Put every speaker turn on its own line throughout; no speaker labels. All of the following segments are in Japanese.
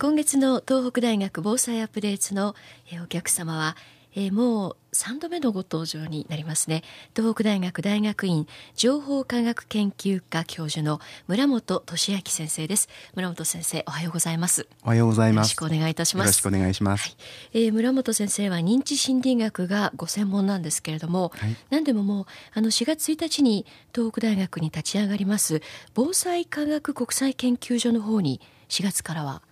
今月の東北大学防災アップデートのお客様はえー、もう3度目のご登場になりますね。東北大学大学院情報科学研究科教授の村本俊明先生です。村本先生おはようございます。
おはようございます。
よろしくお願いいたします。
よろしくお願いします、はい、
えー、村本先生は認知心理学がご専門なんですけれども、はい、何でももうあの4月1日に東北大学に立ち上がります防災科学国際研究所の方に4月からは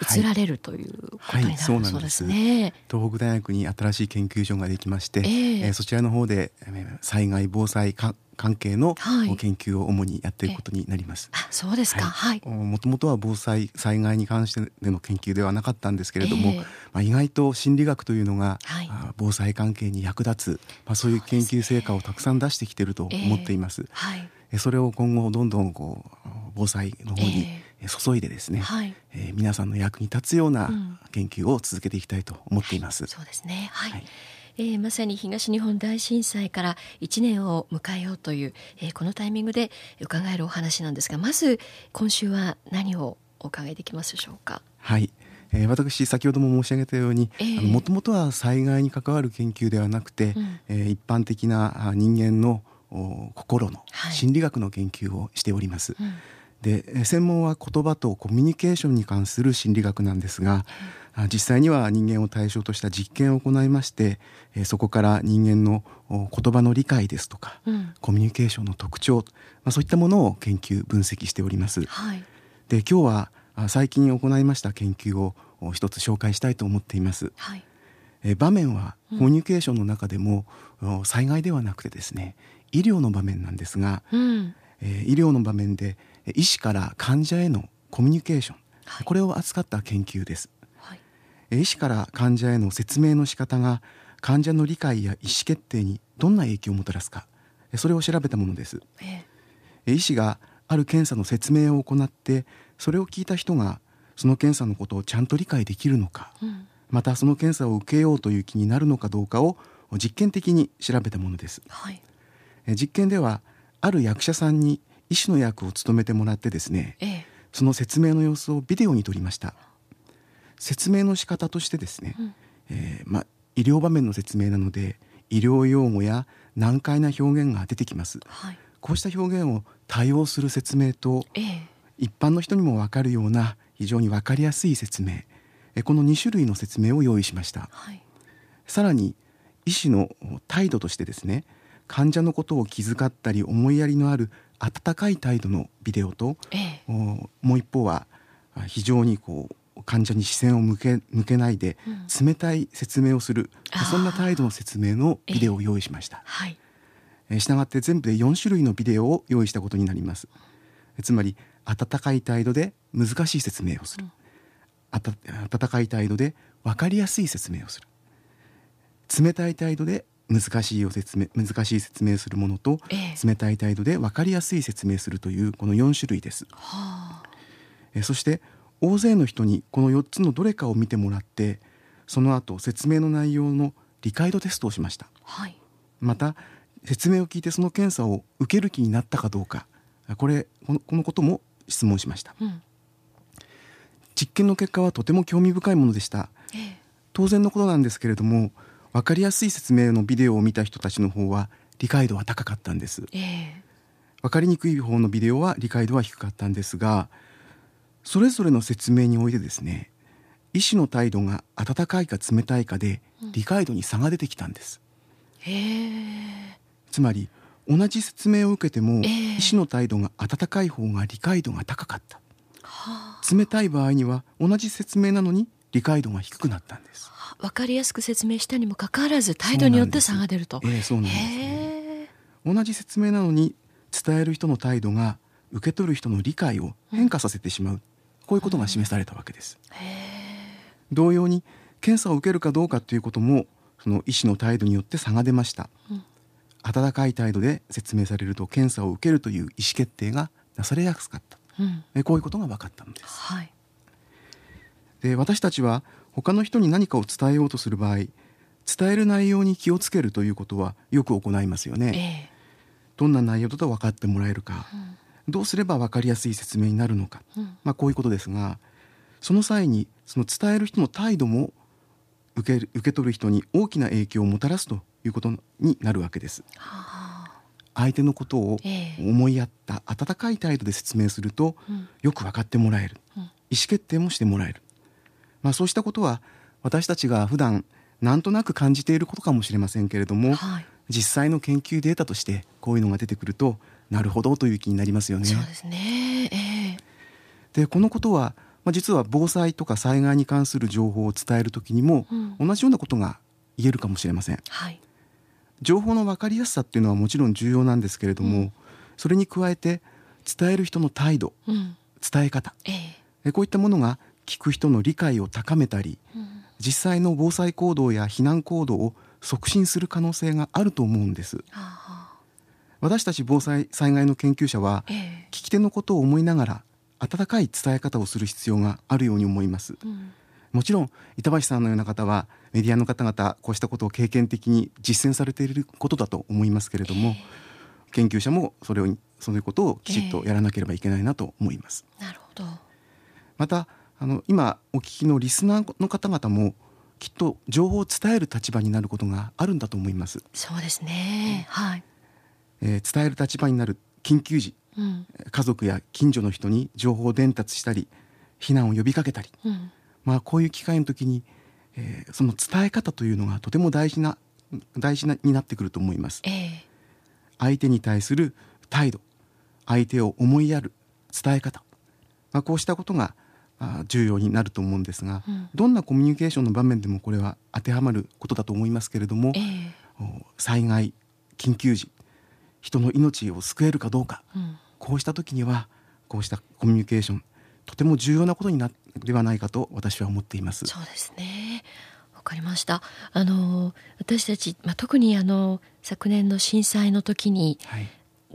移られるということになるそうですね、
東北大学に新しい研究所ができまして、えー、えー、そちらの方で災害防災関係の研究を主にやっていくことになります。
あそうですか。はい。
もともとは防災災害に関してでの研究ではなかったんですけれども、えー、まあ意外と心理学というのが、はい、防災関係に役立つ、まあそういう研究成果をたくさん出してきていると思っています。えー、はい。それを今後どんどんこう防災の方に、えー注いでですね、はい、えー、皆さんの役に立つような研究を続けていきたいと思っています。うん、
そうですね。はい。はい、えー、まさに東日本大震災から1年を迎えようという、えー、このタイミングで伺えるお話なんですがまず今週は何をお伺いできますでしょうか？
はい、えー、私先ほども申し上げたようにもともとは災害に関わる研究ではなくて、うん、えー、一般的な人間の心の心理学の研究をしております。はいうんで専門は言葉とコミュニケーションに関する心理学なんですが、実際には人間を対象とした実験を行いましてそこから人間の言葉の理解ですとか、うん、コミュニケーションの特徴、まあ、そういったものを研究分析しております。はい、で今日は最近行いました研究を一つ紹介したいと思っています。はい、え場面はコミュニケーションの中でも、うん、災害ではなくてですね医療の場面なんですが、うん、え医療の場面で医師から患者へのコミュニケーション、はい、これを扱った研究です、はい、医師から患者への説明の仕方が患者の理解や意思決定にどんな影響をもたらすか。それを調べたものです、ええ、医師がある検査の説明を行ってそれを聞いた人がその検査のことをちゃんと理解できるのか、うん、またその検査を受けようという気になるのかどうかを実験的に調べたものです、はい、実験ではある役者さんに医師の役を務めてもらってですね、ええ、その説明の様子をビデオに撮りました。説明の仕方としてですね、うん、えー、ま、医療場面の説明なので医療用語や難解な表現が出てきます、はい、こうした表現を多用する説明と、ええ、一般の人にも分かるような非常に分かりやすい説明この2種類の説明を用意しました、はい、さらに医師の態度としてですね患者のことを気遣ったり思いやりのある温かい態度のビデオと、ええ、もう一方は非常にこう患者に視線を向け向けないで冷たい説明をする、うん、そんな態度の説明のビデオを用意しました。はい。えしたがって全部で4種類のビデオを用意したことになります。つまり温かい態度で難しい説明をする、うん、温かい態度で分かりやすい説明をする。冷たい態度で難しいを説明難しい説明するものと、え冷たい態度で分かりやすい説明するというこの4種類です。はあ、えそして大勢の人にこの4つのどれかを見てもらってその後説明の内容の理解度テストをしました、はい、また説明を聞いてその検査を受ける気になったかどうか。これこのこのことも質問しました、うん、実験の結果はとても興味深いものでした、え。当然のことなんですけれども分かりやすい説明のビデオを見た人たちの方は理解度は高かったんです、えー、分かりにくい方のビデオは理解度は低かったんですがそれぞれの説明においてですね医師の態度が温かいか冷たいかで理解度に差が出てきたんです、うん、つまり同じ説明を受けても、えー、医師の態度が温かい方が理解度が高かった、はあ、冷たい場合には同じ説明なのに理解度が低くなったんです。
分かりやすく説明したにもかかわらず態度によって差が出ると。
そうなんです、ね、同じ説明なのに伝える人の態度が受け取る人の理解を変化させてしまう、うん、こういうことが示されたわけです。同様に検査を受けるかどうかということもその医師の態度によって差が出ました、うん、温かい態度で説明されると検査を受けるという意思決定がなされやすかった、うん、こういうことが分かったのです、はい、で私たちは他の人に何かを伝えようとする場合伝える内容に気をつけるということはよく行いますよね、えー、どんな内容だと分かってもらえるか、うん、どうすれば分かりやすい説明になるのか、うん、まあ、こういうことですがその際にその伝える人の態度も受け受け取る人に大きな影響をもたらすということになるわけです。はあ、相手のことを思いやった温かい態度で説明すると、よく分かってもらえる、うん、意思決定もしてもらえる、まあ、そうしたことは私たちが普段なんとなく感じていることかもしれませんけれども、はい、実際の研究データとしてこういうのが出てくるとなるほどという気になりますよね。
そうですね、え
ー、でこのことは、まあ、実は防災とか災害に関する情報を伝える時にも、同じようなことが言えるかもしれません。はい、情報の分かりやすさっていうのはもちろん重要なんですけれども、うん、それに加えて伝える人の態度、うん、伝え方、えー、こういったものが聞く人の理解を高めたり、うん、実際の防災行動や避難行動を促進する可能性があると思うんです。私たち防災災害の研究者は、えー、聞き手のことを思いながら温かい伝え方をする必要があるように思います、うん、もちろん板橋さんのような方はメディアの方々こうしたことを経験的に実践されていることだと思いますけれども、えー、研究者もそれをそういうことをきちっとやらなければいけないなと思います、
えー、なるほど。
またあの今お聞きのリスナーの方々もきっと情報を伝える立場になることがあるんだと思います。
そうですね、はい。
えー、伝える立場になる緊急時、うん、家族や近所の人に情報伝達したり避難を呼びかけたり、うん、まあ、こういう機会の時に、えー、その伝え方というのがとても大事な大事なになってくると思います、えー、相手に対する態度相手を思いやる伝え方、まあ、こうしたことが重要になると思うんですが、うん、どんなコミュニケーションの場面でもこれは当てはまることだと思いますけれども、えー、災害緊急時人の命を救えるかどうか、うん、こうした時にはこうしたコミュニケーションとても重要なことになではないかと私は思っています。
そうですね。わかりました。あの私たち、まあ、特にあの昨年の震災の時に、はい、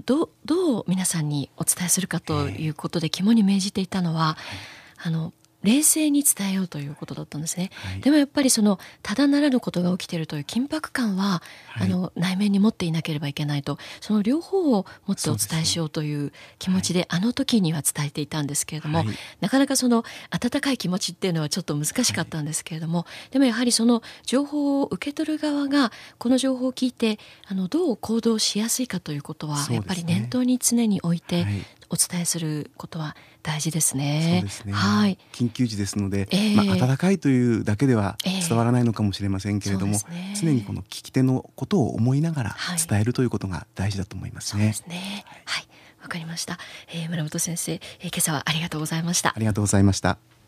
どどう皆さんにお伝えするかということで肝に銘じていたのは、えー、あの冷静に伝えようということだったんですね、はい、でもやっぱりそのただならぬことが起きているという緊迫感は、はい、あの内面に持っていなければいけないと。その両方を持ってお伝えしようという気持ちで、あの時には伝えていたんですけれども、はい、なかなかその温かい気持ちっていうのはちょっと難しかったんですけれども、でもやはりその情報を受け取る側がこの情報を聞いてあのどう行動しやすいかということは、やっぱり念頭に常に置いてお伝えすることは大事ですね。
すねはい。緊急時ですので、えー、まあ温かいというだけでは伝わらないのかもしれませんけれども、えーね、常にこの聞き手のことを思いながら伝えるということが大事だと思いますね。
はい、そうですね。はい。わ、かりました。えー、村本先生、えー、今朝はありがとうございました。
ありがとうございました。